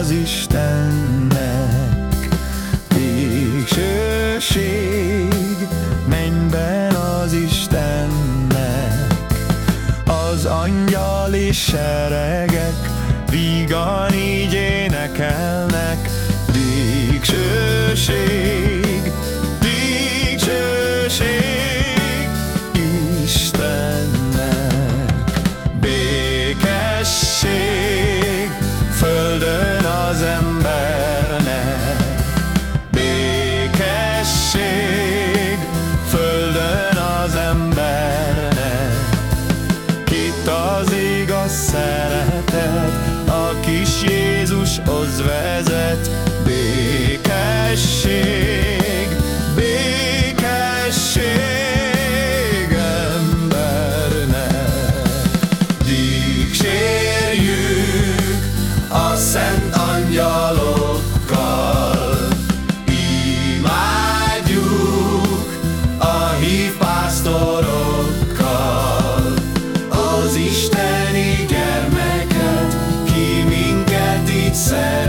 az Istennek. Végsőség mennyben az Istennek. Az angyali seregek vígan így énekelnek. Végsőség Itt az igaz szeretet, a kis Jézushoz vezet, az Isteni gyermeket, ki minket így szeret.